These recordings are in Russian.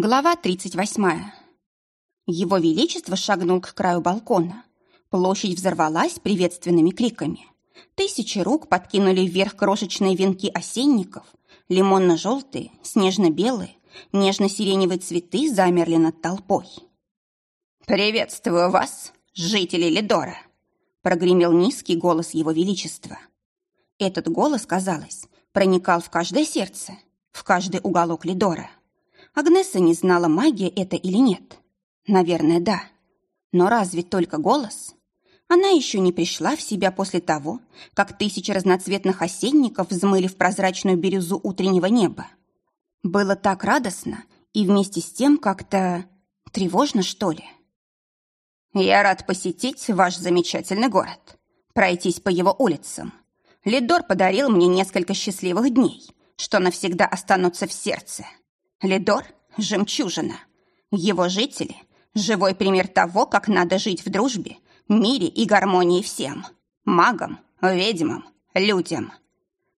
Глава 38. Его Величество шагнул к краю балкона. Площадь взорвалась приветственными криками. Тысячи рук подкинули вверх крошечные венки осенников. Лимонно-желтые, снежно-белые, нежно-сиреневые цветы замерли над толпой. «Приветствую вас, жители Лидора!» прогремел низкий голос Его Величества. Этот голос, казалось, проникал в каждое сердце, в каждый уголок Лидора. Агнеса не знала, магия это или нет. Наверное, да. Но разве только голос? Она еще не пришла в себя после того, как тысячи разноцветных осенников взмыли в прозрачную бирюзу утреннего неба. Было так радостно и вместе с тем как-то тревожно, что ли. «Я рад посетить ваш замечательный город, пройтись по его улицам. Лидор подарил мне несколько счастливых дней, что навсегда останутся в сердце. Лидор — жемчужина. Его жители — живой пример того, как надо жить в дружбе, мире и гармонии всем. Магам, ведьмам, людям.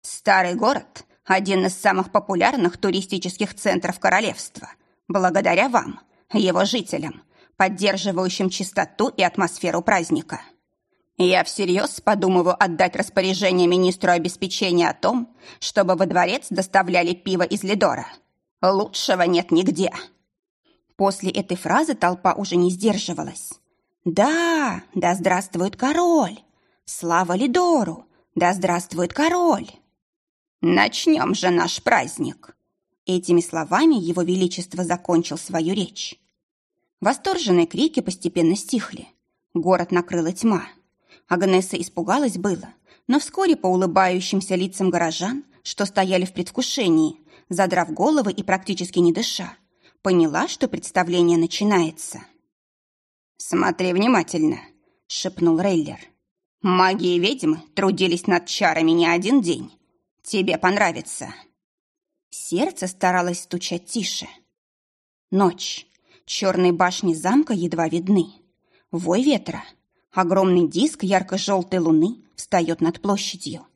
Старый город — один из самых популярных туристических центров королевства. Благодаря вам, его жителям, поддерживающим чистоту и атмосферу праздника. Я всерьез подумываю отдать распоряжение министру обеспечения о том, чтобы во дворец доставляли пиво из Лидора — Лучшего нет нигде. После этой фразы толпа уже не сдерживалась. Да, да здравствует король! Слава Лидору! Да здравствует король! Начнем же наш праздник! Этими словами его величество закончил свою речь. Восторженные крики постепенно стихли. Город накрыла тьма. Агнеса испугалась было, но вскоре по улыбающимся лицам горожан, что стояли в предвкушении, задрав головы и практически не дыша, поняла, что представление начинается. «Смотри внимательно», — шепнул Рейлер. «Маги и ведьмы трудились над чарами не один день. Тебе понравится». Сердце старалось стучать тише. Ночь. Черные башни замка едва видны. Вой ветра. Огромный диск ярко-желтой луны встает над площадью.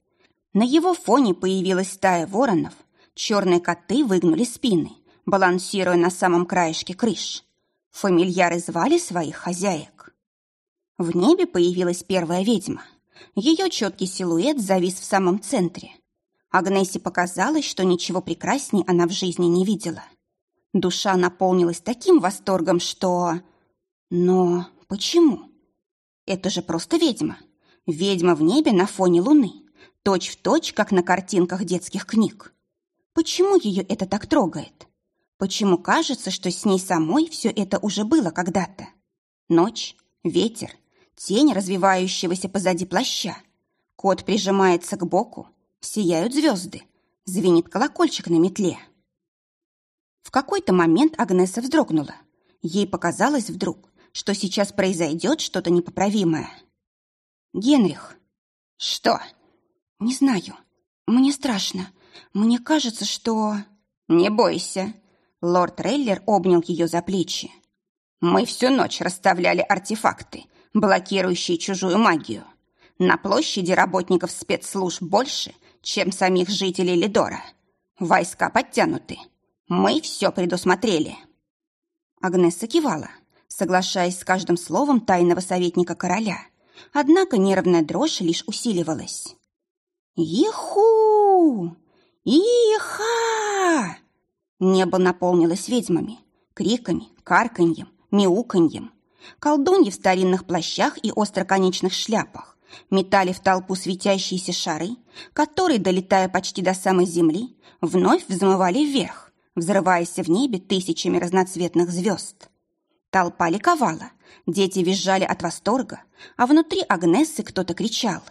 На его фоне появилась стая воронов — Черные коты выгнули спины, балансируя на самом краешке крыш. Фамильяры звали своих хозяек. В небе появилась первая ведьма. Ее четкий силуэт завис в самом центре. Агнессе показалось, что ничего прекрасней она в жизни не видела. Душа наполнилась таким восторгом, что... Но почему? Это же просто ведьма. Ведьма в небе на фоне луны. Точь в точь, как на картинках детских книг. Почему ее это так трогает? Почему кажется, что с ней самой все это уже было когда-то? Ночь, ветер, тень развивающегося позади плаща. Кот прижимается к боку, сияют звезды, звенит колокольчик на метле. В какой-то момент Агнеса вздрогнула. Ей показалось вдруг, что сейчас произойдет что-то непоправимое. «Генрих». «Что?» «Не знаю. Мне страшно. Мне кажется, что...» «Не бойся». Лорд Рейлер обнял ее за плечи. «Мы всю ночь расставляли артефакты, блокирующие чужую магию. На площади работников спецслужб больше, чем самих жителей Лидора. Войска подтянуты. Мы все предусмотрели». Агнесса кивала, соглашаясь с каждым словом тайного советника короля. Однако нервная дрожь лишь усиливалась. «Иху!» «Иха!» Небо наполнилось ведьмами, криками, карканьем, мяуканьем. Колдуньи в старинных плащах и остроконечных шляпах метали в толпу светящиеся шары, которые, долетая почти до самой земли, вновь взмывали вверх, взрываясь в небе тысячами разноцветных звезд. Толпа ликовала, дети визжали от восторга, а внутри Агнессы кто-то кричал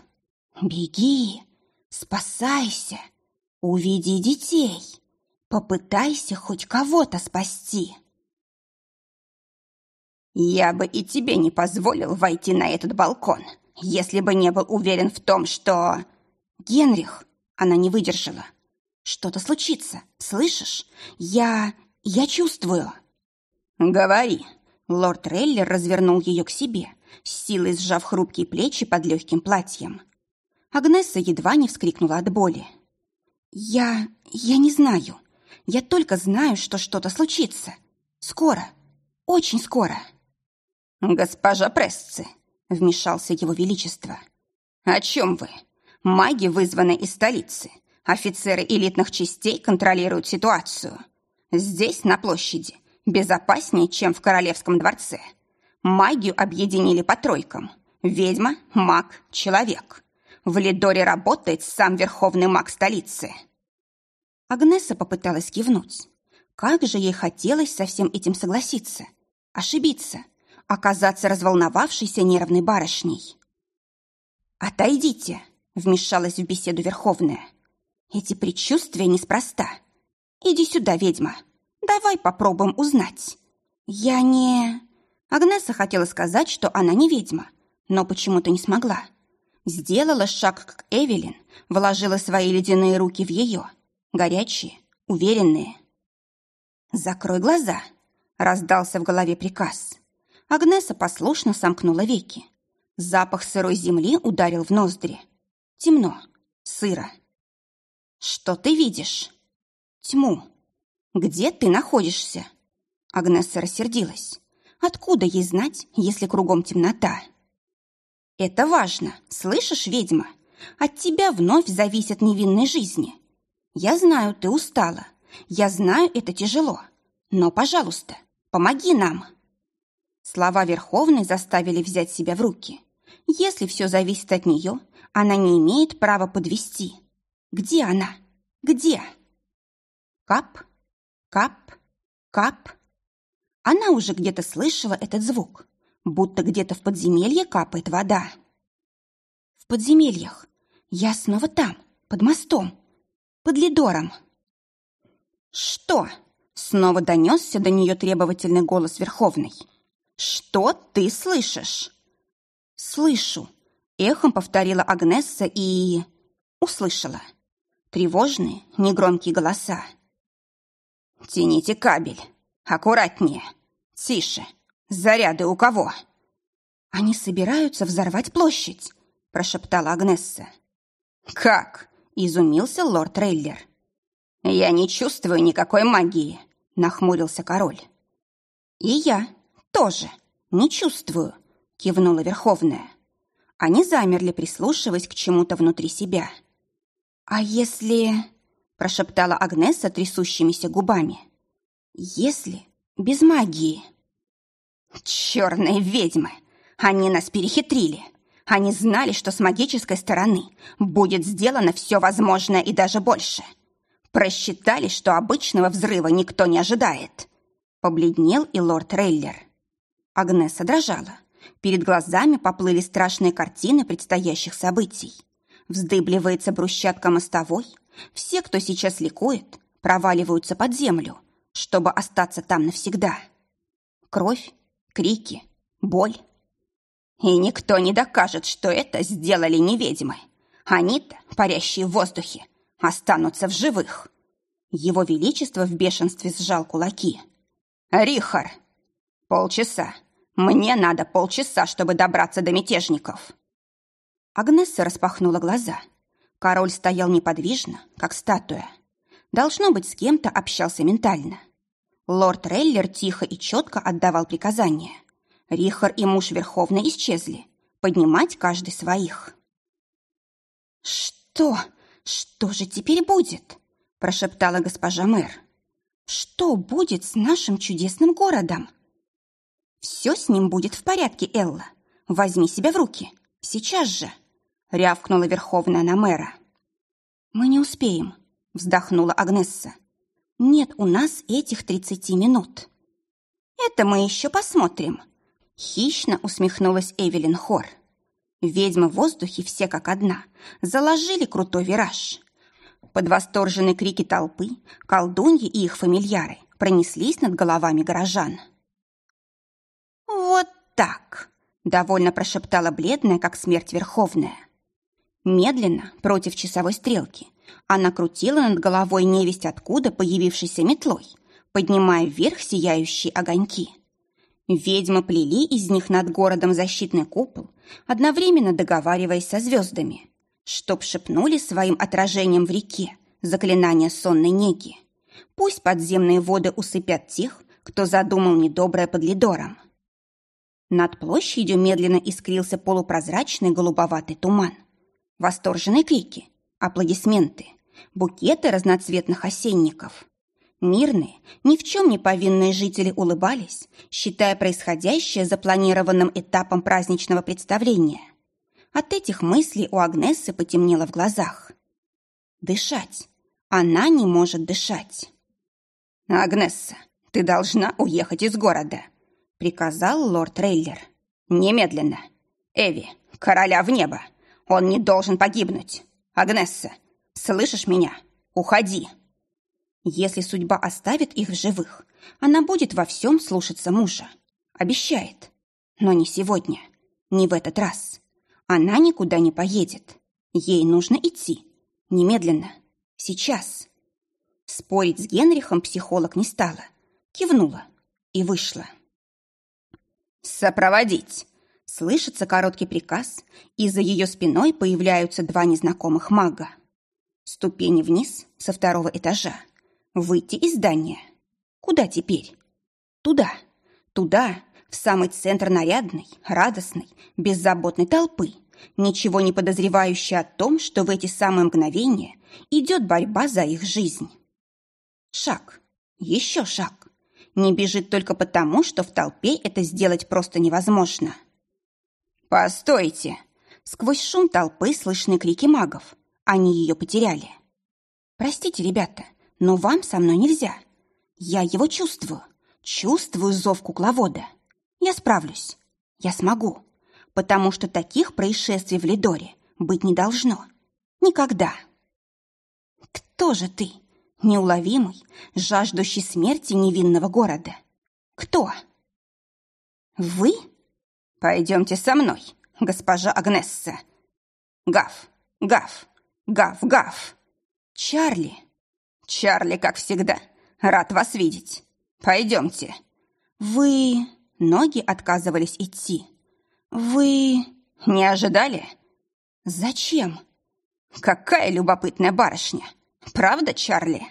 «Беги! Спасайся! Увиди детей. Попытайся хоть кого-то спасти. Я бы и тебе не позволил войти на этот балкон, если бы не был уверен в том, что... Генрих, она не выдержала. Что-то случится, слышишь? Я... я чувствую. Говори. Лорд Рейлер развернул ее к себе, с силой сжав хрупкие плечи под легким платьем. Агнесса едва не вскрикнула от боли. «Я... я не знаю. Я только знаю, что что-то случится. Скоро, очень скоро. Госпожа Прессы, вмешался его величество. О чем вы? Маги вызваны из столицы. Офицеры элитных частей контролируют ситуацию. Здесь, на площади, безопаснее, чем в королевском дворце. Магию объединили по тройкам. Ведьма, маг, человек. В Лидоре работает сам верховный маг столицы. Агнеса попыталась кивнуть. Как же ей хотелось со всем этим согласиться. Ошибиться. Оказаться разволновавшейся нервной барышней. «Отойдите!» — вмешалась в беседу Верховная. «Эти предчувствия неспроста. Иди сюда, ведьма. Давай попробуем узнать. Я не...» Агнеса хотела сказать, что она не ведьма, но почему-то не смогла. Сделала шаг к Эвелин, вложила свои ледяные руки в ее, горячие, уверенные. «Закрой глаза», — раздался в голове приказ. Агнеса послушно сомкнула веки. Запах сырой земли ударил в ноздри. Темно, сыро. «Что ты видишь?» «Тьму. Где ты находишься?» Агнеса рассердилась. «Откуда ей знать, если кругом темнота?» «Это важно, слышишь, ведьма? От тебя вновь зависят невинные жизни. Я знаю, ты устала. Я знаю, это тяжело. Но, пожалуйста, помоги нам». Слова Верховной заставили взять себя в руки. Если все зависит от нее, она не имеет права подвести. Где она? Где? Кап, кап, кап. Она уже где-то слышала этот звук будто где-то в подземелье капает вода. В подземельях. Я снова там, под мостом, под Лидором. Что? Снова донесся до нее требовательный голос Верховный. Что ты слышишь? Слышу. Эхом повторила Агнесса и... Услышала. Тревожные, негромкие голоса. «Тяните кабель. Аккуратнее. Тише. «Заряды у кого?» «Они собираются взорвать площадь», – прошептала Агнесса. «Как?» – изумился лорд Рейлер. «Я не чувствую никакой магии», – нахмурился король. «И я тоже не чувствую», – кивнула Верховная. Они замерли, прислушиваясь к чему-то внутри себя. «А если...» – прошептала Агнесса трясущимися губами. «Если без магии...» «Черные ведьмы! Они нас перехитрили! Они знали, что с магической стороны будет сделано все возможное и даже больше. Просчитали, что обычного взрыва никто не ожидает!» Побледнел и лорд Рейлер. Агнеса дрожала. Перед глазами поплыли страшные картины предстоящих событий. Вздыбливается брусчатка мостовой. Все, кто сейчас ликует, проваливаются под землю, чтобы остаться там навсегда. Кровь, крики, боль. И никто не докажет, что это сделали не ведьмы. Они-то, парящие в воздухе, останутся в живых. Его Величество в бешенстве сжал кулаки. «Рихар! Полчаса. Мне надо полчаса, чтобы добраться до мятежников». Агнесса распахнула глаза. Король стоял неподвижно, как статуя. Должно быть, с кем-то общался ментально. Лорд Рейлер тихо и четко отдавал приказания. Рихар и муж Верховный исчезли. Поднимать каждый своих. «Что? Что же теперь будет?» прошептала госпожа мэр. «Что будет с нашим чудесным городом?» «Все с ним будет в порядке, Элла. Возьми себя в руки. Сейчас же!» рявкнула Верховная на мэра. «Мы не успеем», вздохнула Агнесса. Нет у нас этих тридцати минут. Это мы еще посмотрим. Хищно усмехнулась Эвелин Хор. Ведьмы в воздухе все как одна заложили крутой вираж. Под восторженные крики толпы колдуньи и их фамильяры пронеслись над головами горожан. «Вот так!» — довольно прошептала бледная, как смерть верховная. Медленно, против часовой стрелки, она крутила над головой невесть откуда появившейся метлой, поднимая вверх сияющие огоньки. Ведьмы плели из них над городом защитный купол, одновременно договариваясь со звездами, чтоб шепнули своим отражением в реке заклинание сонной неги. Пусть подземные воды усыпят тех, кто задумал недоброе под Лидором. Над площадью медленно искрился полупрозрачный голубоватый туман. Восторженные крики, аплодисменты, букеты разноцветных осенников. Мирные, ни в чем не повинные жители улыбались, считая происходящее запланированным этапом праздничного представления. От этих мыслей у Агнессы потемнело в глазах. Дышать. Она не может дышать. «Агнесса, ты должна уехать из города», — приказал лорд Рейлер. «Немедленно. Эви, короля в небо. Он не должен погибнуть. Агнесса, слышишь меня? Уходи». Если судьба оставит их в живых, она будет во всем слушаться мужа. Обещает. Но не сегодня. Не в этот раз. Она никуда не поедет. Ей нужно идти. Немедленно. Сейчас. Спорить с Генрихом психолог не стала. Кивнула и вышла. «Сопроводить!» Слышится короткий приказ, и за ее спиной появляются два незнакомых мага. Ступени вниз со второго этажа. Выйти из здания. Куда теперь? Туда. Туда, в самый центр нарядной, радостной, беззаботной толпы, ничего не подозревающей о том, что в эти самые мгновения идет борьба за их жизнь. Шаг. Еще шаг. Не бежит только потому, что в толпе это сделать просто невозможно. «Постойте!» Сквозь шум толпы слышны крики магов. Они ее потеряли. «Простите, ребята, но вам со мной нельзя. Я его чувствую. Чувствую зов кукловода. Я справлюсь. Я смогу. Потому что таких происшествий в Лидоре быть не должно. Никогда. Кто же ты? Неуловимый, жаждущий смерти невинного города. Кто? Вы? Пойдемте со мной, госпожа Агнесса. Гав, гав, гав, гав. Чарли. Чарли, как всегда, рад вас видеть. Пойдемте. Вы... Ноги отказывались идти. Вы... Не ожидали? Зачем? Какая любопытная барышня. Правда, Чарли?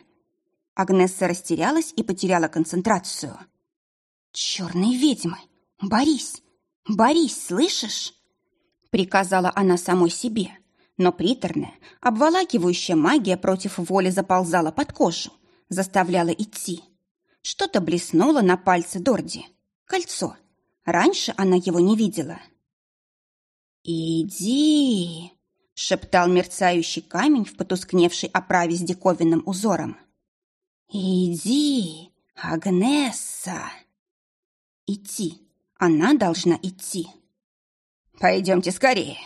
Агнесса растерялась и потеряла концентрацию. «Черные ведьмы! Борись! Борись, слышишь?» Приказала она самой себе, но приторная, обволакивающая магия против воли заползала под кожу, заставляла идти. Что-то блеснуло на пальце Дорди. Кольцо. Раньше она его не видела. «Иди!» — шептал мерцающий камень в потускневшей оправе с диковинным узором. «Иди, Агнесса!» «Идти! Она должна идти!» «Пойдемте скорее!»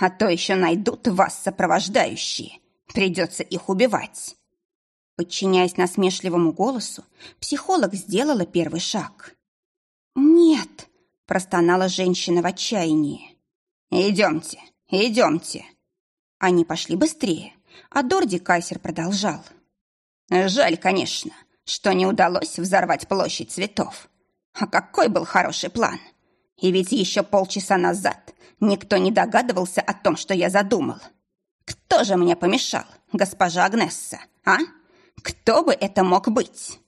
а то еще найдут вас сопровождающие. Придется их убивать». Подчиняясь насмешливому голосу, психолог сделала первый шаг. «Нет», – простонала женщина в отчаянии. «Идемте, идемте». Они пошли быстрее, а Дорди Кайсер продолжал. «Жаль, конечно, что не удалось взорвать площадь цветов. А какой был хороший план! И ведь еще полчаса назад Никто не догадывался о том, что я задумал. Кто же мне помешал, госпожа Агнесса, а? Кто бы это мог быть?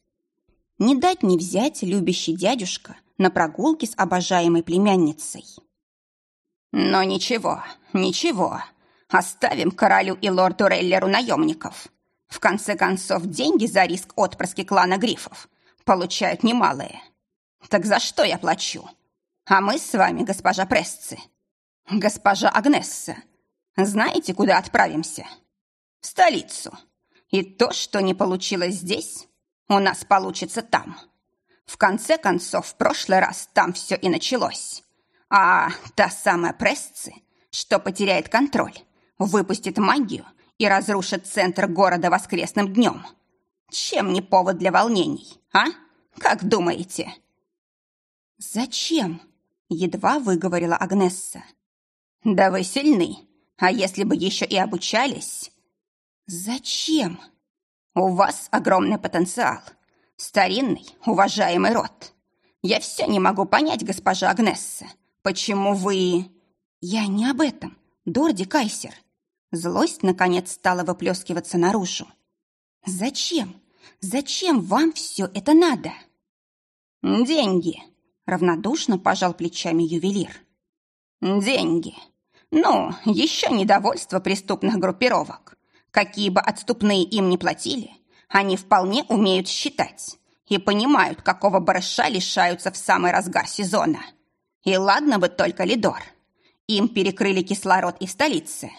Не дать не взять любящий дядюшка на прогулке с обожаемой племянницей. Но ничего, ничего. Оставим королю и лорду Рейлеру наемников. В конце концов, деньги за риск отпрыски клана Грифов получают немалые. Так за что я плачу? А мы с вами, госпожа Прессы, «Госпожа Агнесса, знаете, куда отправимся?» «В столицу. И то, что не получилось здесь, у нас получится там. В конце концов, в прошлый раз там все и началось. А та самая Прессы, что потеряет контроль, выпустит магию и разрушит центр города воскресным днем. Чем не повод для волнений, а? Как думаете?» «Зачем?» — едва выговорила Агнесса. «Да вы сильны. А если бы еще и обучались?» «Зачем?» «У вас огромный потенциал. Старинный, уважаемый род. Я все не могу понять, госпожа Агнесса, почему вы...» «Я не об этом, Дорди Кайсер». Злость, наконец, стала выплескиваться наружу. «Зачем? Зачем вам все это надо?» «Деньги», — равнодушно пожал плечами ювелир. «Деньги. Ну, еще недовольство преступных группировок. Какие бы отступные им ни платили, они вполне умеют считать и понимают, какого барыша лишаются в самый разгар сезона. И ладно бы только Лидор. Им перекрыли кислород и в столице.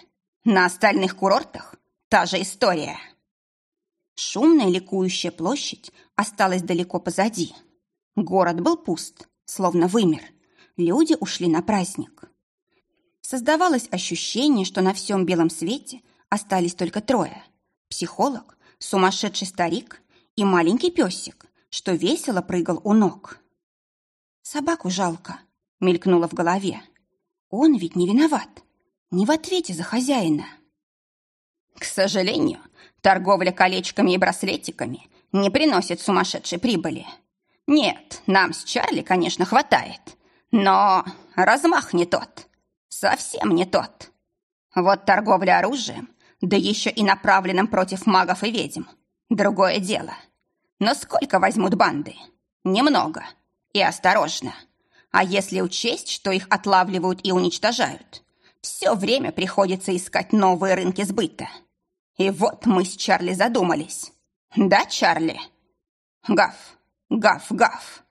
На остальных курортах та же история. Шумная ликующая площадь осталась далеко позади. Город был пуст, словно вымер. Люди ушли на праздник. Создавалось ощущение, что на всем белом свете остались только трое. Психолог, сумасшедший старик и маленький песик, что весело прыгал у ног. «Собаку жалко», — мелькнуло в голове. «Он ведь не виноват, не в ответе за хозяина». «К сожалению, торговля колечками и браслетиками не приносит сумасшедшей прибыли. Нет, нам с Чарли, конечно, хватает, но размах не тот, совсем не тот. Вот торговля оружием, да еще и направленным против магов и ведьм, другое дело. Но сколько возьмут банды? Немного. И осторожно. А если учесть, что их отлавливают и уничтожают, все время приходится искать новые рынки сбыта. И вот мы с Чарли задумались. Да, Чарли? Гав, гав, гав.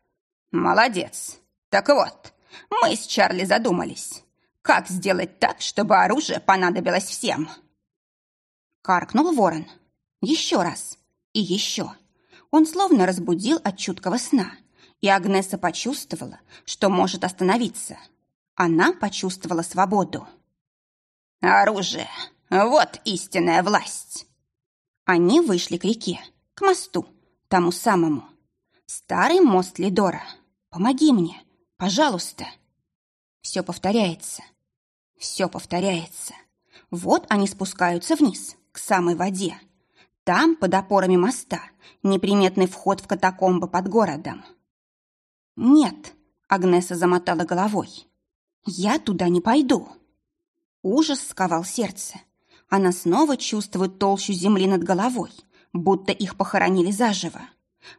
Молодец. Так вот, мы с Чарли задумались. Как сделать так, чтобы оружие понадобилось всем? Каркнул ворон. Еще раз. И еще. Он словно разбудил от чуткого сна, и Агнеса почувствовала, что может остановиться. Она почувствовала свободу. «Оружие! Вот истинная власть!» Они вышли к реке, к мосту, тому самому. Старый мост Лидора. Помоги мне, пожалуйста. Все повторяется. Все повторяется. Вот они спускаются вниз, к самой воде. Там, под опорами моста, неприметный вход в катакомбы под городом. «Нет», — Агнеса замотала головой, — «я туда не пойду». Ужас сковал сердце. Она снова чувствует толщу земли над головой, будто их похоронили заживо.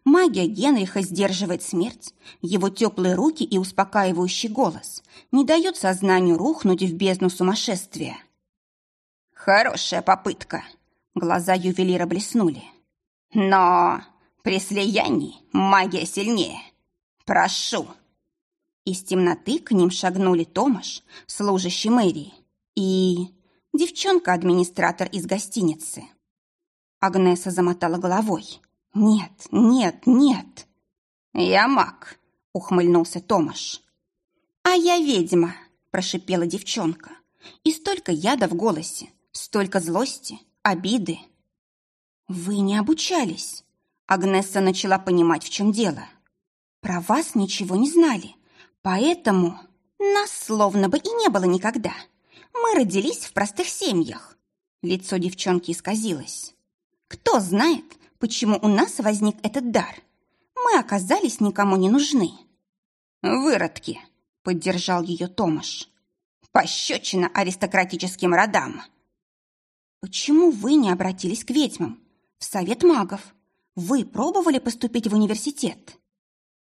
Магия Генриха сдерживает смерть, его теплые руки и успокаивающий голос не дают сознанию рухнуть в бездну сумасшествия. «Хорошая попытка», Глаза ювелира блеснули. «Но при слиянии магия сильнее. Прошу!» Из темноты к ним шагнули Томаш, служащий мэрии, и девчонка-администратор из гостиницы. Агнеса замотала головой. «Нет, нет, нет!» «Я маг», — ухмыльнулся Томаш. «А я ведьма», — прошипела девчонка. И столько яда в голосе, столько злости, обиды. Вы не обучались. Агнесса начала понимать, в чем дело. Про вас ничего не знали, поэтому нас словно бы и не было никогда. Мы родились в простых семьях. Лицо девчонки исказилось. Кто знает, почему у нас возник этот дар? Мы оказались никому не нужны. Выродки, поддержал ее Томаш. Пощечина аристократическим родам. «Почему вы не обратились к ведьмам? В совет магов? Вы пробовали поступить в университет?»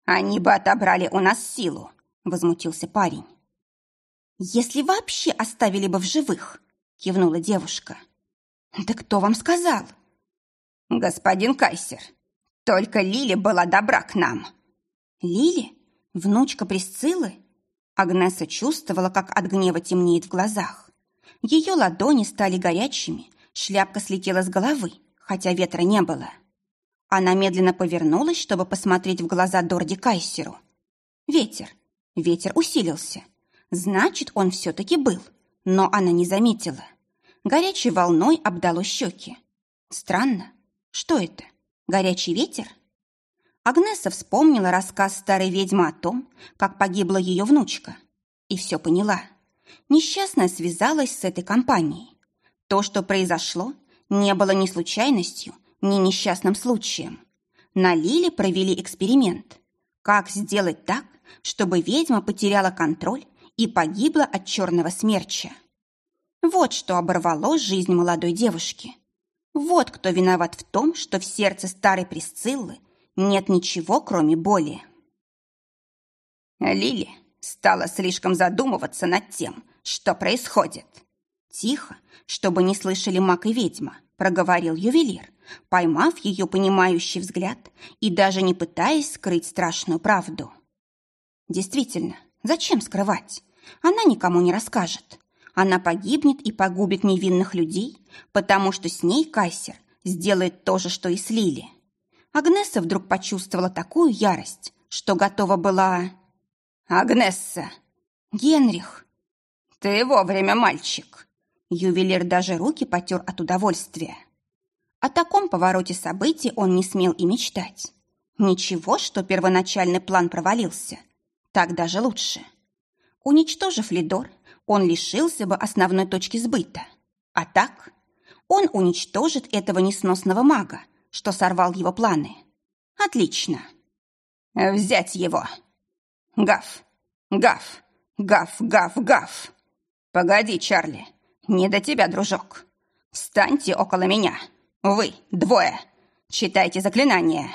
«Они бы отобрали у нас силу», — возмутился парень. «Если вообще оставили бы в живых», — кивнула девушка. «Да кто вам сказал?» «Господин Кайсер, только Лили была добра к нам». «Лили? Внучка Присциллы?» Агнеса чувствовала, как от гнева темнеет в глазах. Ее ладони стали горячими, шляпка слетела с головы, хотя ветра не было. Она медленно повернулась, чтобы посмотреть в глаза Дорди Кайсеру. Ветер. Ветер усилился. Значит, он все-таки был, но она не заметила. Горячей волной обдало щеки. Странно. Что это? Горячий ветер? Агнеса вспомнила рассказ старой ведьмы о том, как погибла ее внучка, и все поняла – Несчастная связалась с этой компанией. То, что произошло, не было ни случайностью, ни несчастным случаем. На Лиле провели эксперимент. Как сделать так, чтобы ведьма потеряла контроль и погибла от черного смерча? Вот что оборвало жизнь молодой девушки. Вот кто виноват в том, что в сердце старой Присциллы нет ничего, кроме боли. Лили стала слишком задумываться над тем, что происходит. Тихо, чтобы не слышали маг и ведьма, проговорил ювелир, поймав ее понимающий взгляд и даже не пытаясь скрыть страшную правду. Действительно, зачем скрывать? Она никому не расскажет. Она погибнет и погубит невинных людей, потому что с ней Кайсер сделает то же, что и с Лили. Агнесса вдруг почувствовала такую ярость, что готова была... «Агнесса!» «Генрих!» «Ты вовремя, мальчик!» Ювелир даже руки потер от удовольствия. О таком повороте событий он не смел и мечтать. Ничего, что первоначальный план провалился. Так даже лучше. Уничтожив Лидор, он лишился бы основной точки сбыта. А так он уничтожит этого несносного мага, что сорвал его планы. Отлично. Взять его. Гав, гав, гав, гав, гав. Погоди, Чарли, не до тебя, дружок. Встаньте около меня. Вы, двое. Читайте заклинание.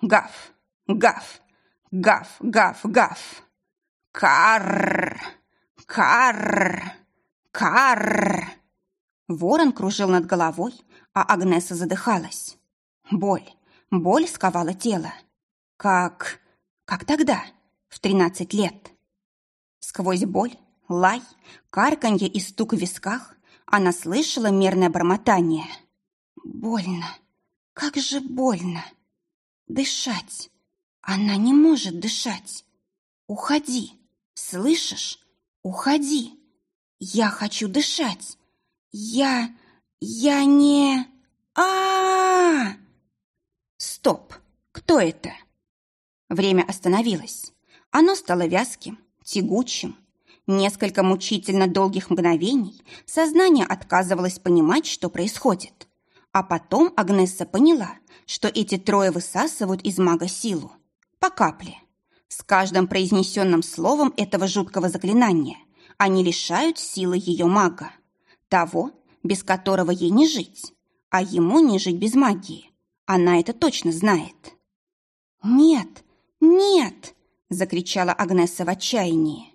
Гав, гав, гав, гав, гав. Карр, карр, карр. Ворон кружил над головой, а Агнеса задыхалась. Боль, боль сковала тело. Как... как тогда, в тринадцать лет. Сквозь боль, лай, карканье и стук в висках она слышала мерное бормотание. Больно, как же больно. Дышать. Она не может дышать. Уходи, слышишь? Уходи. Я хочу дышать. Я... я не... а, -а, -а! Стоп! Кто это? Время остановилось. Оно стало вязким, тягучим. Несколько мучительно долгих мгновений сознание отказывалось понимать, что происходит. А потом Агнесса поняла, что эти трое высасывают из мага силу. По капле. С каждым произнесенным словом этого жуткого заклинания они лишают силы ее мага. Того, без которого ей не жить, а ему не жить без магии. Она это точно знает. «Нет, нет!» – закричала Агнеса в отчаянии.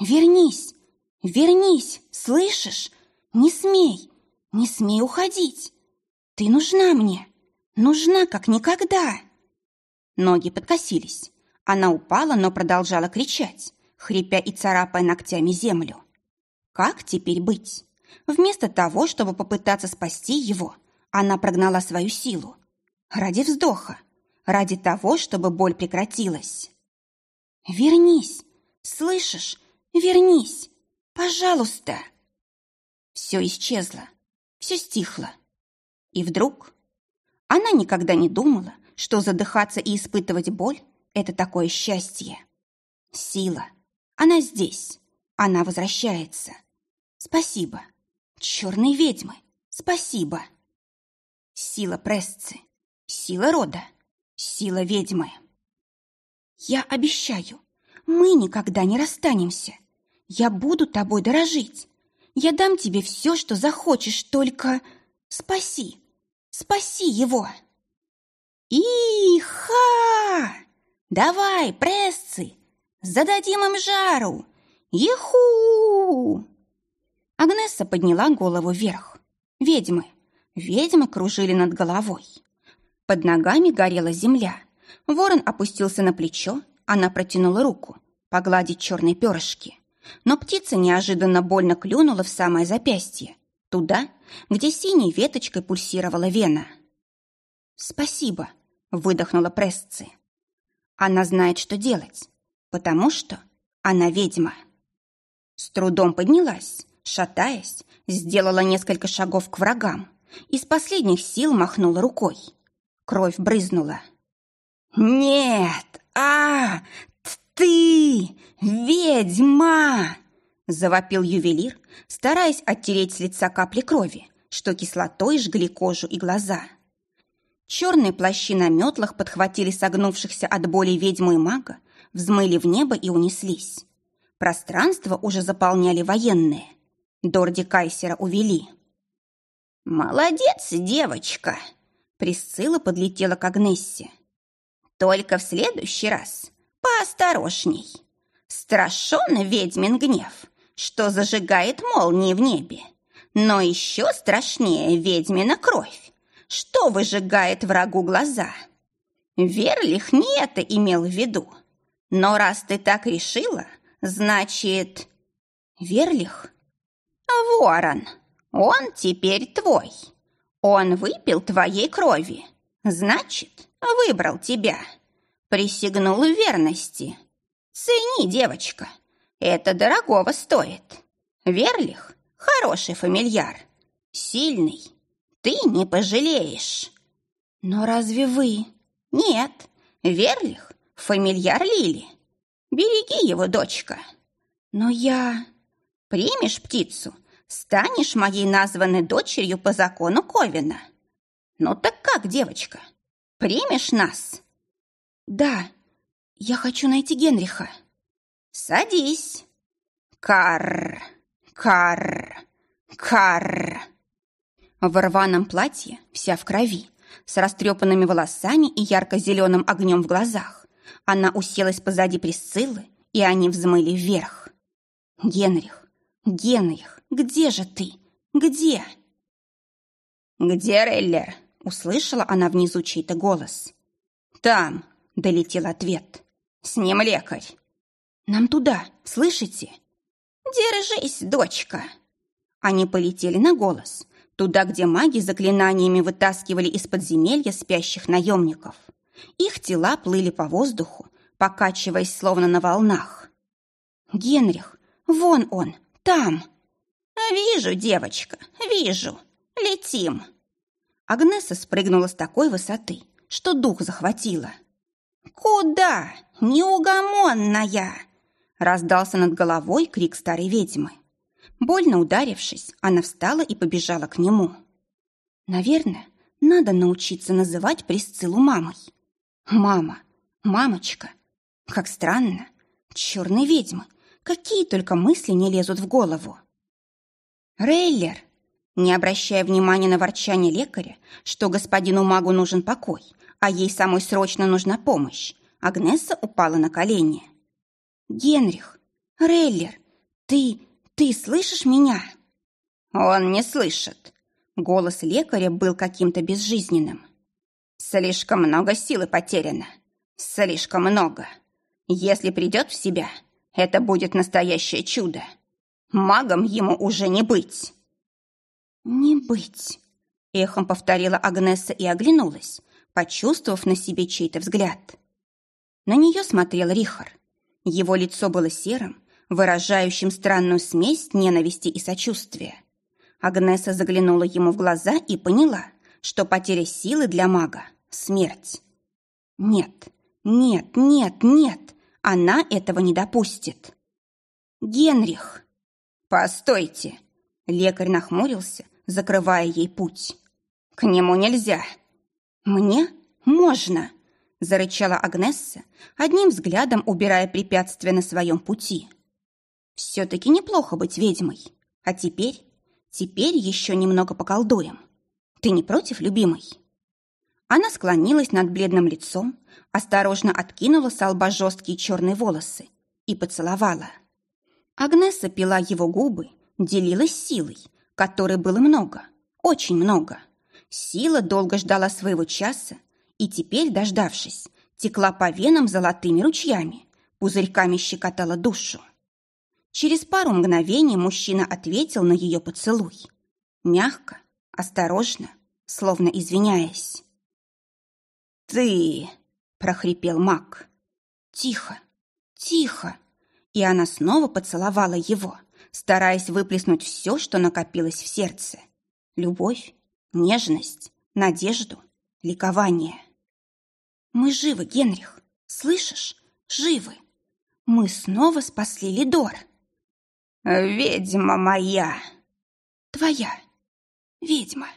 «Вернись! Вернись! Слышишь? Не смей! Не смей уходить! Ты нужна мне! Нужна, как никогда!» Ноги подкосились. Она упала, но продолжала кричать, хрипя и царапая ногтями землю. «Как теперь быть?» Вместо того, чтобы попытаться спасти его, она прогнала свою силу. Ради вздоха, ради того, чтобы боль прекратилась. «Вернись! Слышишь? Вернись! Пожалуйста!» Все исчезло, все стихло. И вдруг она никогда не думала, что задыхаться и испытывать боль – это такое счастье. Сила. Она здесь. Она возвращается. Спасибо. Черные ведьмы, спасибо. Сила прессы, сила рода, сила ведьмы. Я обещаю, мы никогда не расстанемся. Я буду тобой дорожить. Я дам тебе все, что захочешь, только спаси, спаси его. Иха! Давай, прессы, зададим им жару. Иху! Агнесса подняла голову вверх. Ведьмы. Ведьмы кружили над головой. Под ногами горела земля. Ворон опустился на плечо, она протянула руку, погладить черные перышки. Но птица неожиданно больно клюнула в самое запястье, туда, где синей веточкой пульсировала вена. «Спасибо», — выдохнула Пресци. Она знает, что делать, потому что она ведьма. С трудом поднялась, Шатаясь, сделала несколько шагов к врагам. Из последних сил махнула рукой. Кровь брызнула. «Нет! А! Ты! Ведьма!» Завопил ювелир, стараясь оттереть с лица капли крови, что кислотой жгли кожу и глаза. Черные плащи на метлах подхватили согнувшихся от боли ведьму и мага, взмыли в небо и унеслись. Пространство уже заполняли военные. Дорди Кайсера увели. «Молодец, девочка!» Присцилла подлетела к Агнессе. «Только в следующий раз поосторожней. Страшен ведьмин гнев, что зажигает молнии в небе. Но еще страшнее ведьмина кровь, что выжигает врагу глаза. Верлих не это имел в виду. Но раз ты так решила, значит... Верлих? Ворон, он теперь твой. Он выпил твоей крови, значит, выбрал тебя. Присягнул верности. Цени, девочка, это дорогого стоит. Верлих — хороший фамильяр, сильный. Ты не пожалеешь. Но разве вы... Нет, Верлих — фамильяр Лили. Береги его, дочка. Но я... Примешь птицу, станешь моей названной дочерью по закону Ковина. Ну так как, девочка, примешь нас? Да, я хочу найти Генриха. Садись. Карр, карр, карр. В рваном платье, вся в крови, с растрепанными волосами и ярко-зеленым огнем в глазах, она уселась позади Присциллы, и они взмыли вверх. Генрих, Генрих, где же ты? Где? Где Рейлер? Услышала она внизу чей-то голос. Там, долетел ответ. С ним лекарь. Нам туда, слышите? Держись, дочка. Они полетели на голос, туда, где маги заклинаниями вытаскивали из подземелья спящих наемников. Их тела плыли по воздуху, покачиваясь словно на волнах. «Генрих, вон он, там!» «Вижу, девочка, вижу. Летим!» Агнеса спрыгнула с такой высоты, что дух захватила. «Куда? Неугомонная!» Раздался над головой крик старой ведьмы. Больно ударившись, она встала и побежала к нему. «Наверное, надо научиться называть Присциллу мамой. Мама, мамочка. Как странно. Черные ведьмы. Какие только мысли не лезут в голову. Рейлер, не обращая внимания на ворчание лекаря, что господину магу нужен покой, а ей самой срочно нужна помощь, Агнеса упала на колени. «Генрих, Рейлер, ты, ты слышишь меня?» «Он не слышит». Голос лекаря был каким-то безжизненным. «Слишком много силы потеряно. Слишком много. Если придет в себя, это будет настоящее чудо. Магом ему уже не быть. Не быть, эхом повторила Агнеса и оглянулась, почувствовав на себе чей-то взгляд. На нее смотрел Рихар. Его лицо было серым, выражающим странную смесь ненависти и сочувствия. Агнеса заглянула ему в глаза и поняла, что потеря силы для мага — смерть. Нет, нет, нет, нет, она этого не допустит. Генрих! «Постойте!» Лекарь нахмурился, закрывая ей путь. «К нему нельзя!» «Мне? Можно!» зарычала Агнесса, одним взглядом убирая препятствия на своем пути. «Все-таки неплохо быть ведьмой. А теперь? Теперь еще немного поколдуем. Ты не против, любимый?» Она склонилась над бледным лицом, осторожно откинула с лба жесткие черные волосы и поцеловала. Агнеса пила его губы, делилась силой, которой было много, очень много. Сила долго ждала своего часа и теперь, дождавшись, текла по венам золотыми ручьями, пузырьками щекотала душу. Через пару мгновений мужчина ответил на ее поцелуй. Мягко, осторожно, словно извиняясь. «Ты!» – прохрипел маг. «Тихо, тихо!» и она снова поцеловала его, стараясь выплеснуть все, что накопилось в сердце. Любовь, нежность, надежду, ликование. «Мы живы, Генрих, слышишь? Живы. Мы снова спасли Лидор». «Ведьма моя!» «Твоя ведьма».